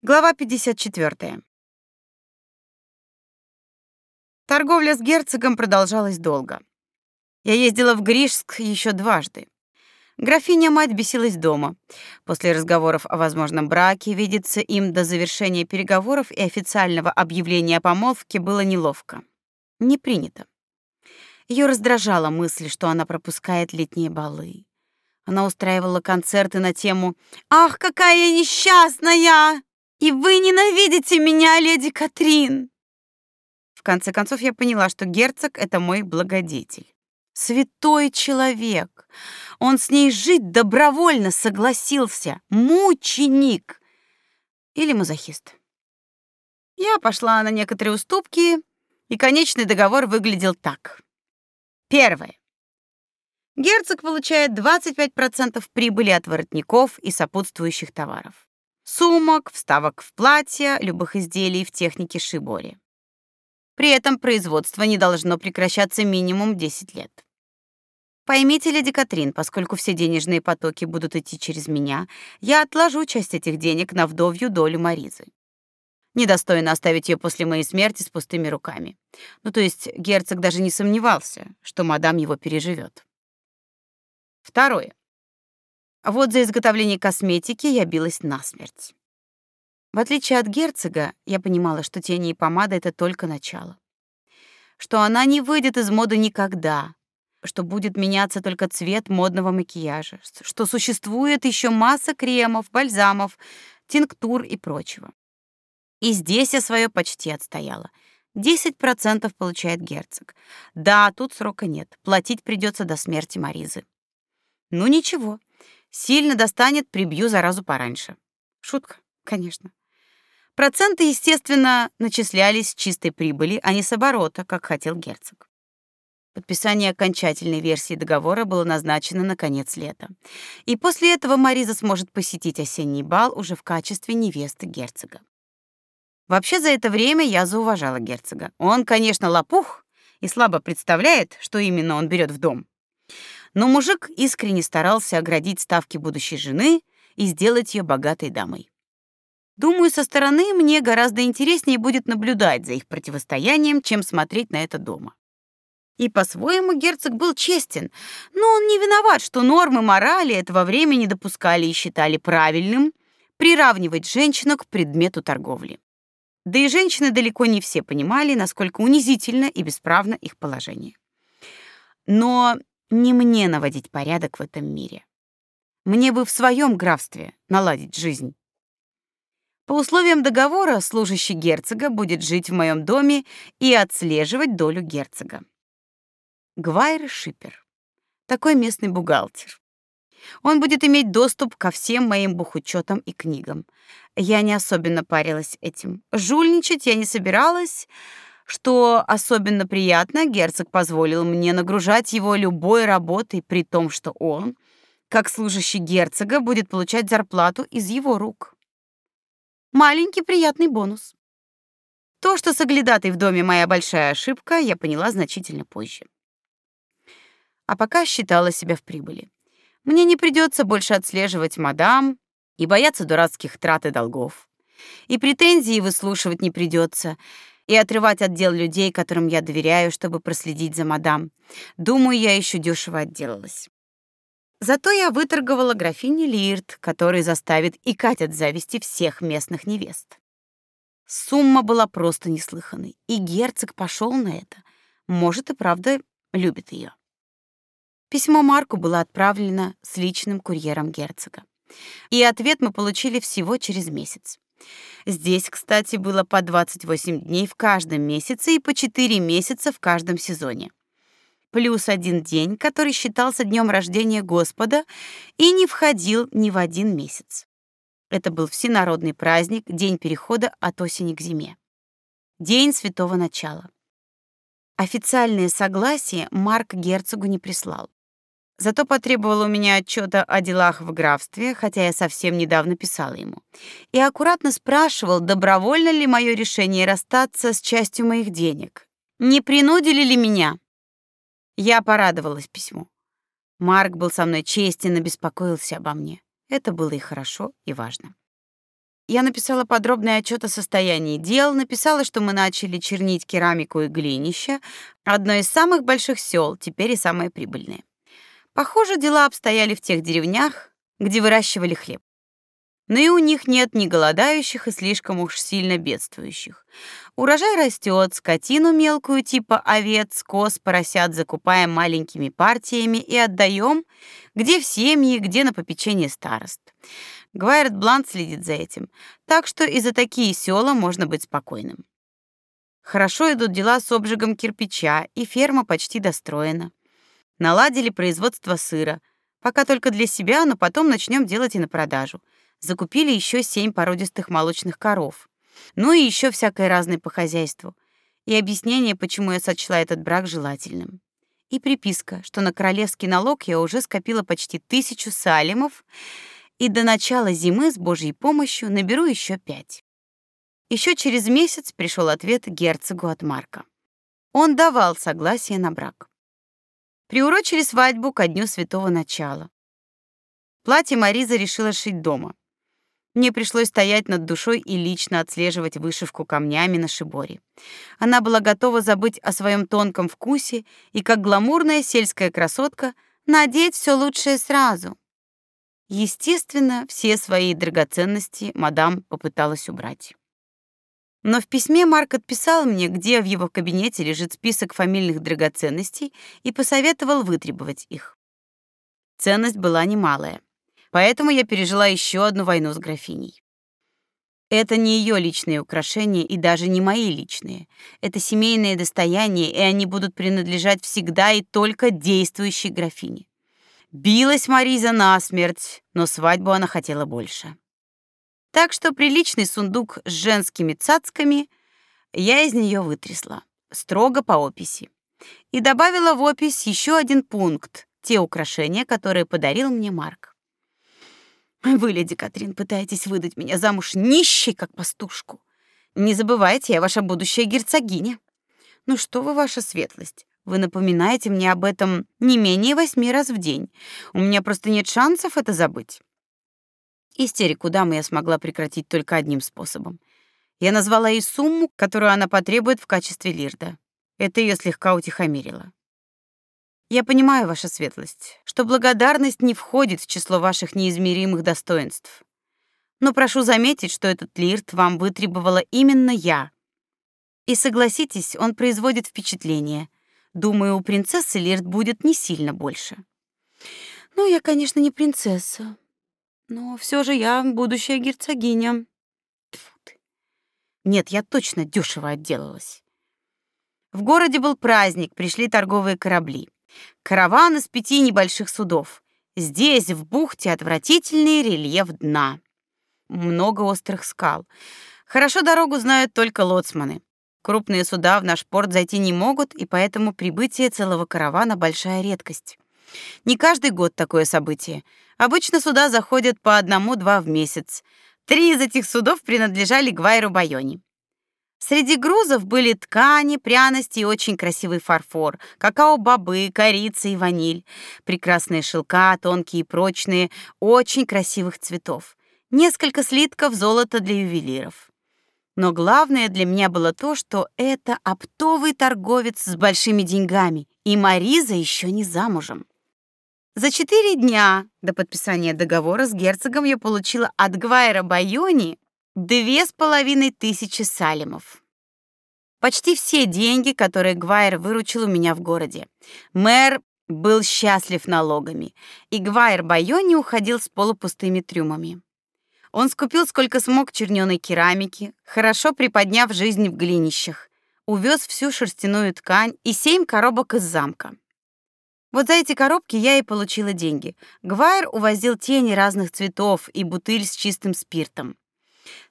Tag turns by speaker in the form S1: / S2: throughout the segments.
S1: Глава 54. Торговля с герцогом продолжалась долго. Я ездила в Гришск еще дважды. Графиня мать бесилась дома. После разговоров о возможном браке видеться им до завершения переговоров и официального объявления о помолвке было неловко. Не принято. Ее раздражала мысль, что она пропускает летние балы. Она устраивала концерты на тему «Ах, какая я несчастная!» И вы ненавидите меня, леди Катрин. В конце концов я поняла, что герцог это мой благодетель. Святой человек. Он с ней жить добровольно согласился. Мученик или мазохист. Я пошла на некоторые уступки, и конечный договор выглядел так. Первое. Герцог получает 25% прибыли от воротников и сопутствующих товаров сумок, вставок в платья, любых изделий в технике шибори. При этом производство не должно прекращаться минимум 10 лет. Поймите, леди Катрин, поскольку все денежные потоки будут идти через меня, я отложу часть этих денег на вдовью долю Маризы. Недостойно оставить ее после моей смерти с пустыми руками. Ну, то есть герцог даже не сомневался, что мадам его переживет. Второе. Вот за изготовление косметики я билась насмерть. В отличие от герцога, я понимала, что тени и помада это только начало. Что она не выйдет из моды никогда, что будет меняться только цвет модного макияжа, что существует еще масса кремов, бальзамов, тинктур и прочего. И здесь я свое почти отстояла. 10% получает герцог. Да, тут срока нет. Платить придется до смерти Маризы. Ну ничего. Сильно достанет, прибью заразу пораньше. Шутка, конечно. Проценты, естественно, начислялись с чистой прибыли, а не с оборота, как хотел герцог. Подписание окончательной версии договора было назначено на конец лета. И после этого Мариза сможет посетить осенний бал уже в качестве невесты герцога. Вообще за это время я зауважала герцога. Он, конечно, лопух и слабо представляет, что именно он берет в дом. Но мужик искренне старался оградить ставки будущей жены и сделать ее богатой дамой. Думаю, со стороны мне гораздо интереснее будет наблюдать за их противостоянием, чем смотреть на это дома. И по-своему герцог был честен, но он не виноват, что нормы морали этого времени допускали и считали правильным приравнивать женщину к предмету торговли. Да и женщины далеко не все понимали, насколько унизительно и бесправно их положение. Но не мне наводить порядок в этом мире. Мне бы в своем графстве наладить жизнь. По условиям договора служащий герцога будет жить в моем доме и отслеживать долю герцога. Гвайр Шипер. Такой местный бухгалтер. Он будет иметь доступ ко всем моим бухучетам и книгам. Я не особенно парилась этим. Жульничать я не собиралась, что особенно приятно, герцог позволил мне нагружать его любой работой, при том, что он, как служащий герцога, будет получать зарплату из его рук. Маленький приятный бонус. То, что соглядатой в доме моя большая ошибка, я поняла значительно позже. А пока считала себя в прибыли. Мне не придется больше отслеживать мадам и бояться дурацких трат и долгов. И претензии выслушивать не придется и отрывать отдел людей, которым я доверяю, чтобы проследить за мадам. Думаю, я еще дешево отделалась. Зато я выторговала графине Лирт, который заставит икать от зависти всех местных невест. Сумма была просто неслыханной, и герцог пошел на это. Может, и правда любит ее. Письмо Марку было отправлено с личным курьером герцога. И ответ мы получили всего через месяц. Здесь, кстати, было по 28 дней в каждом месяце и по 4 месяца в каждом сезоне. Плюс один день, который считался днем рождения Господа и не входил ни в один месяц. Это был всенародный праздник, день перехода от осени к зиме. День святого начала. Официальное согласие Марк герцогу не прислал. Зато потребовал у меня отчета о делах в графстве, хотя я совсем недавно писала ему. И аккуратно спрашивал, добровольно ли мое решение расстаться с частью моих денег. Не принудили ли меня? Я порадовалась письму. Марк был со мной честен и беспокоился обо мне. Это было и хорошо, и важно. я написала подробный отчет о состоянии дел, написала, что мы начали чернить керамику и глинище, одно из самых больших сел, теперь и самое прибыльное. Похоже, дела обстояли в тех деревнях, где выращивали хлеб. Но и у них нет ни голодающих и слишком уж сильно бедствующих. Урожай растет, скотину мелкую типа овец, коз, поросят закупаем маленькими партиями и отдаем, где в семьи, где на попечение старост. Гвайрет Блант следит за этим, так что и за такие села можно быть спокойным. Хорошо идут дела с обжигом кирпича, и ферма почти достроена. Наладили производство сыра, пока только для себя, но потом начнем делать и на продажу — закупили еще семь породистых молочных коров. Ну и еще всякое разное по хозяйству. И объяснение, почему я сочла этот брак желательным. И приписка, что на королевский налог я уже скопила почти тысячу салимов, и до начала зимы с Божьей помощью наберу еще пять. Еще через месяц пришел ответ герцогу от Марка. Он давал согласие на брак. Приурочили свадьбу ко дню святого начала. Платье Мариза решила шить дома. Мне пришлось стоять над душой и лично отслеживать вышивку камнями на шиборе. Она была готова забыть о своем тонком вкусе и, как гламурная сельская красотка, надеть все лучшее сразу. Естественно, все свои драгоценности мадам попыталась убрать. Но в письме Марк отписал мне, где в его кабинете лежит список фамильных драгоценностей и посоветовал вытребовать их. Ценность была немалая. Поэтому я пережила еще одну войну с графиней. Это не ее личные украшения и даже не мои личные. Это семейное достояние, и они будут принадлежать всегда и только действующей графине. Билась Мариза насмерть, но свадьбу она хотела больше. Так что приличный сундук с женскими цацками я из нее вытрясла, строго по описи. И добавила в опись еще один пункт: те украшения, которые подарил мне Марк. Вы, леди Катрин, пытаетесь выдать меня замуж нищей, как пастушку. Не забывайте, я ваша будущая герцогиня. Ну что вы, ваша светлость? Вы напоминаете мне об этом не менее восьми раз в день. У меня просто нет шансов это забыть. Истерику дамы я смогла прекратить только одним способом. Я назвала ей сумму, которую она потребует в качестве лирда. Это ее слегка утихомирило. Я понимаю, ваша светлость, что благодарность не входит в число ваших неизмеримых достоинств. Но прошу заметить, что этот лирт вам вытребовала именно я. И согласитесь, он производит впечатление. Думаю, у принцессы лирт будет не сильно больше. Ну, я, конечно, не принцесса, но все же я будущая герцогиня. Тьфу ты. Нет, я точно дешево отделалась. В городе был праздник, пришли торговые корабли. Караван из пяти небольших судов. Здесь, в бухте, отвратительный рельеф дна. Много острых скал. Хорошо дорогу знают только лоцманы. Крупные суда в наш порт зайти не могут, и поэтому прибытие целого каравана большая редкость. Не каждый год такое событие. Обычно суда заходят по одному-два в месяц. Три из этих судов принадлежали Гвайру Байони. Среди грузов были ткани, пряности и очень красивый фарфор, какао-бобы, корица и ваниль, прекрасные шелка, тонкие и прочные, очень красивых цветов, несколько слитков золота для ювелиров. Но главное для меня было то, что это оптовый торговец с большими деньгами, и Мариза еще не замужем. За четыре дня до подписания договора с герцогом я получила от Гвайра Байони Две с половиной тысячи салимов. Почти все деньги, которые Гвайер выручил у меня в городе. Мэр был счастлив налогами, и Гвайер Байони уходил с полупустыми трюмами. Он скупил сколько смог чернёной керамики, хорошо приподняв жизнь в глинищах, увез всю шерстяную ткань и семь коробок из замка. Вот за эти коробки я и получила деньги. Гвайер увозил тени разных цветов и бутыль с чистым спиртом.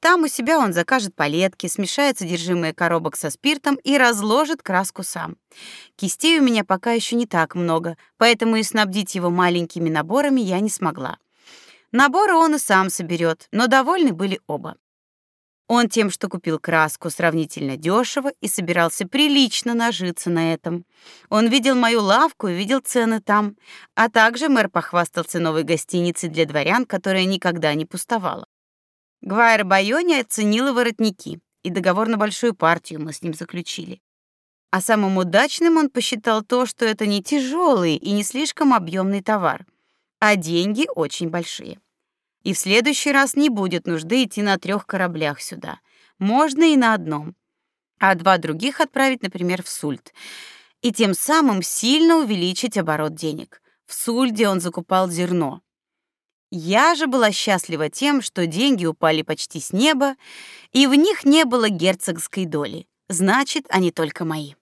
S1: Там у себя он закажет палетки, смешает содержимое коробок со спиртом и разложит краску сам. Кистей у меня пока еще не так много, поэтому и снабдить его маленькими наборами я не смогла. Наборы он и сам соберет, но довольны были оба. Он тем, что купил краску сравнительно дешево и собирался прилично нажиться на этом. Он видел мою лавку и видел цены там, а также мэр похвастался новой гостиницей для дворян, которая никогда не пустовала. Гвайер Байони оценила воротники, и договор на большую партию мы с ним заключили. А самым удачным он посчитал то, что это не тяжелый и не слишком объемный товар, а деньги очень большие. И в следующий раз не будет нужды идти на трех кораблях сюда. Можно и на одном. А два других отправить, например, в Сульт. И тем самым сильно увеличить оборот денег. В Сульде он закупал зерно. Я же была счастлива тем, что деньги упали почти с неба, и в них не было герцогской доли. Значит, они только мои.